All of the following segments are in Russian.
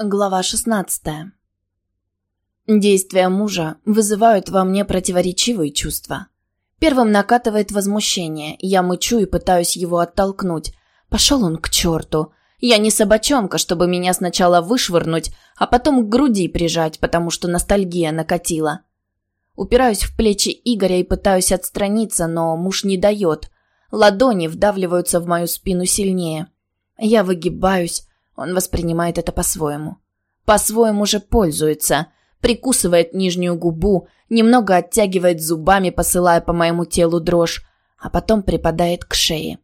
Глава 16. Действия мужа вызывают во мне противоречивые чувства. Первым накатывает возмущение, я мычу и пытаюсь его оттолкнуть. Пошел он к черту. Я не собачонка, чтобы меня сначала вышвырнуть, а потом к груди прижать, потому что ностальгия накатила. Упираюсь в плечи Игоря и пытаюсь отстраниться, но муж не дает. Ладони вдавливаются в мою спину сильнее. Я выгибаюсь, он воспринимает это по-своему. По-своему же пользуется. Прикусывает нижнюю губу, немного оттягивает зубами, посылая по моему телу дрожь, а потом припадает к шее.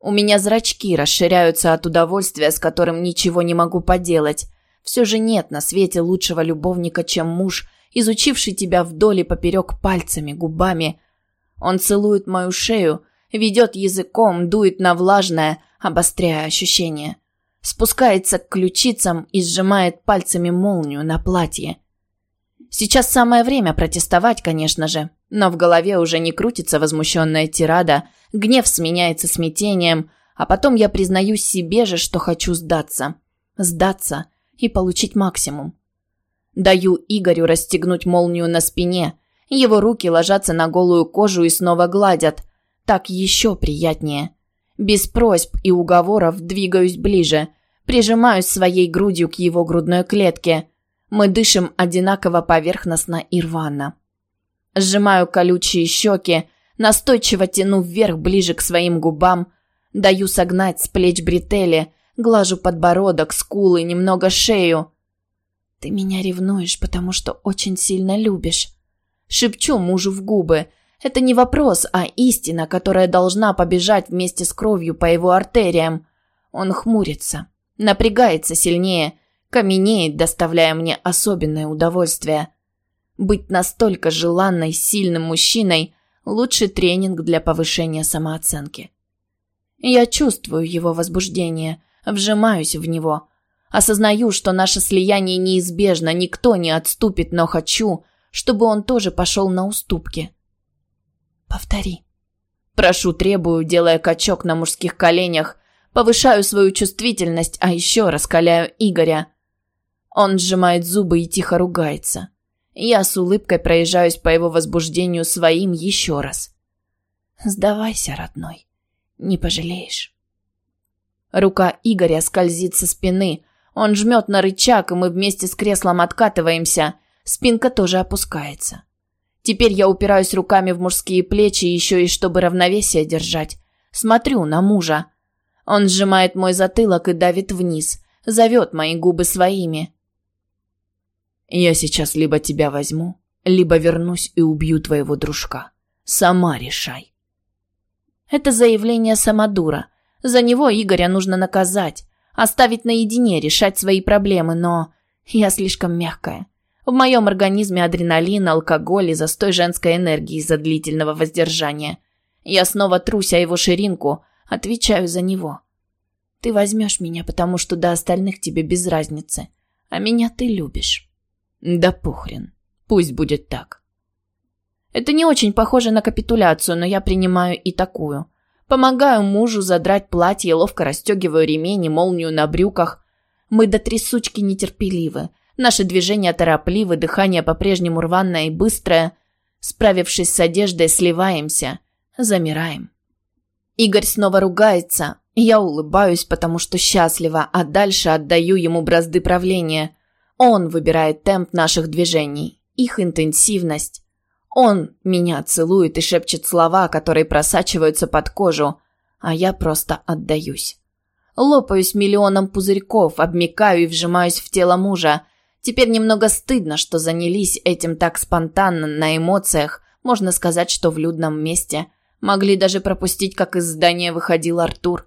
У меня зрачки расширяются от удовольствия, с которым ничего не могу поделать. Все же нет на свете лучшего любовника, чем муж, изучивший тебя вдоль и поперек пальцами, губами. Он целует мою шею, ведет языком, дует на влажное, обостряя ощущения спускается к ключицам и сжимает пальцами молнию на платье. Сейчас самое время протестовать, конечно же, но в голове уже не крутится возмущенная тирада, гнев сменяется смятением, а потом я признаюсь себе же, что хочу сдаться. Сдаться и получить максимум. Даю Игорю расстегнуть молнию на спине. Его руки ложатся на голую кожу и снова гладят. Так еще приятнее. Без просьб и уговоров двигаюсь ближе, прижимаюсь своей грудью к его грудной клетке. Мы дышим одинаково поверхностно и рвано. Сжимаю колючие щеки, настойчиво тяну вверх ближе к своим губам, даю согнать с плеч бретели, глажу подбородок, скулы, немного шею. «Ты меня ревнуешь, потому что очень сильно любишь». Шепчу мужу в губы – это не вопрос, а истина, которая должна побежать вместе с кровью по его артериям. Он хмурится, напрягается сильнее, каменеет, доставляя мне особенное удовольствие. Быть настолько желанной, сильным мужчиной – лучший тренинг для повышения самооценки. Я чувствую его возбуждение, вжимаюсь в него. Осознаю, что наше слияние неизбежно, никто не отступит, но хочу, чтобы он тоже пошел на уступки. Повтори. Прошу, требую, делая качок на мужских коленях, повышаю свою чувствительность, а еще раскаляю Игоря. Он сжимает зубы и тихо ругается. Я с улыбкой проезжаюсь по его возбуждению своим еще раз. Сдавайся, родной. Не пожалеешь. Рука Игоря скользит со спины. Он жмет на рычаг, и мы вместе с креслом откатываемся. Спинка тоже опускается. Теперь я упираюсь руками в мужские плечи, еще и чтобы равновесие держать. Смотрю на мужа. Он сжимает мой затылок и давит вниз, зовет мои губы своими. «Я сейчас либо тебя возьму, либо вернусь и убью твоего дружка. Сама решай». Это заявление самодура. За него Игоря нужно наказать, оставить наедине, решать свои проблемы, но я слишком мягкая. В моем организме адреналин, алкоголь и застой женской энергии из-за длительного воздержания. Я снова трусь его ширинку, отвечаю за него. Ты возьмешь меня, потому что до остальных тебе без разницы, а меня ты любишь. Да похрен. Пусть будет так. Это не очень похоже на капитуляцию, но я принимаю и такую. Помогаю мужу задрать платье, ловко расстегиваю ремень и молнию на брюках. Мы до трясучки нетерпеливы – Наши движения торопливы, дыхание по-прежнему рваное и быстрое. Справившись с одеждой, сливаемся, замираем. Игорь снова ругается. Я улыбаюсь, потому что счастлива, а дальше отдаю ему бразды правления. Он выбирает темп наших движений, их интенсивность. Он меня целует и шепчет слова, которые просачиваются под кожу, а я просто отдаюсь. Лопаюсь миллионом пузырьков, обмикаю и вжимаюсь в тело мужа, Теперь немного стыдно, что занялись этим так спонтанно, на эмоциях, можно сказать, что в людном месте. Могли даже пропустить, как из здания выходил Артур.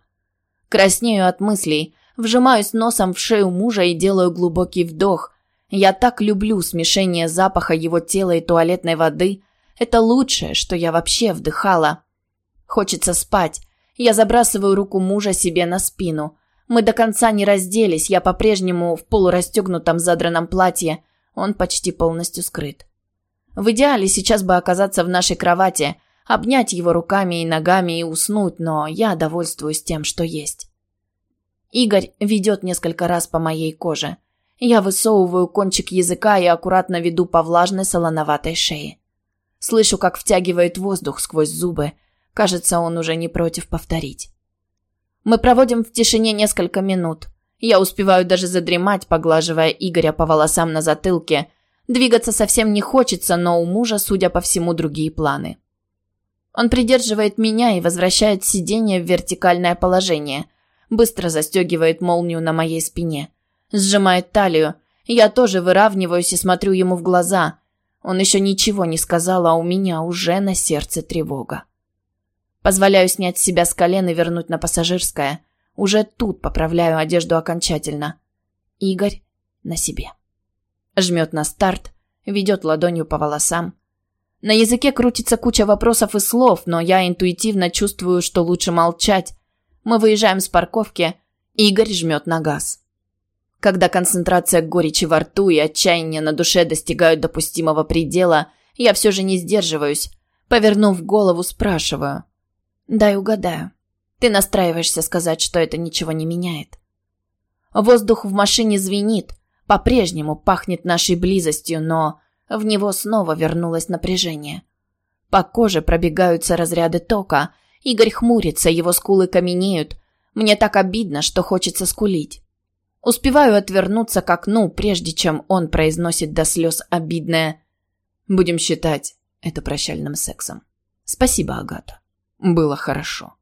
Краснею от мыслей, вжимаюсь носом в шею мужа и делаю глубокий вдох. Я так люблю смешение запаха его тела и туалетной воды. Это лучшее, что я вообще вдыхала. Хочется спать. Я забрасываю руку мужа себе на спину – мы до конца не разделись, я по-прежнему в полурастегнутом задранном платье, он почти полностью скрыт. В идеале сейчас бы оказаться в нашей кровати, обнять его руками и ногами и уснуть, но я довольствуюсь тем, что есть. Игорь ведет несколько раз по моей коже. Я высовываю кончик языка и аккуратно веду по влажной солоноватой шее. Слышу, как втягивает воздух сквозь зубы. Кажется, он уже не против повторить. Мы проводим в тишине несколько минут. Я успеваю даже задремать, поглаживая Игоря по волосам на затылке. Двигаться совсем не хочется, но у мужа, судя по всему, другие планы. Он придерживает меня и возвращает сиденье в вертикальное положение. Быстро застегивает молнию на моей спине. Сжимает талию. Я тоже выравниваюсь и смотрю ему в глаза. Он еще ничего не сказал, а у меня уже на сердце тревога. Позволяю снять с себя с колен и вернуть на пассажирское. Уже тут поправляю одежду окончательно. Игорь на себе. Жмет на старт, ведет ладонью по волосам. На языке крутится куча вопросов и слов, но я интуитивно чувствую, что лучше молчать. Мы выезжаем с парковки. Игорь жмет на газ. Когда концентрация горечи во рту и отчаяния на душе достигают допустимого предела, я все же не сдерживаюсь. Повернув голову, спрашиваю. «Дай угадаю. Ты настраиваешься сказать, что это ничего не меняет?» Воздух в машине звенит. По-прежнему пахнет нашей близостью, но в него снова вернулось напряжение. По коже пробегаются разряды тока. Игорь хмурится, его скулы каменеют. Мне так обидно, что хочется скулить. Успеваю отвернуться к окну, прежде чем он произносит до слез обидное «Будем считать это прощальным сексом». «Спасибо, Агата. Было хорошо».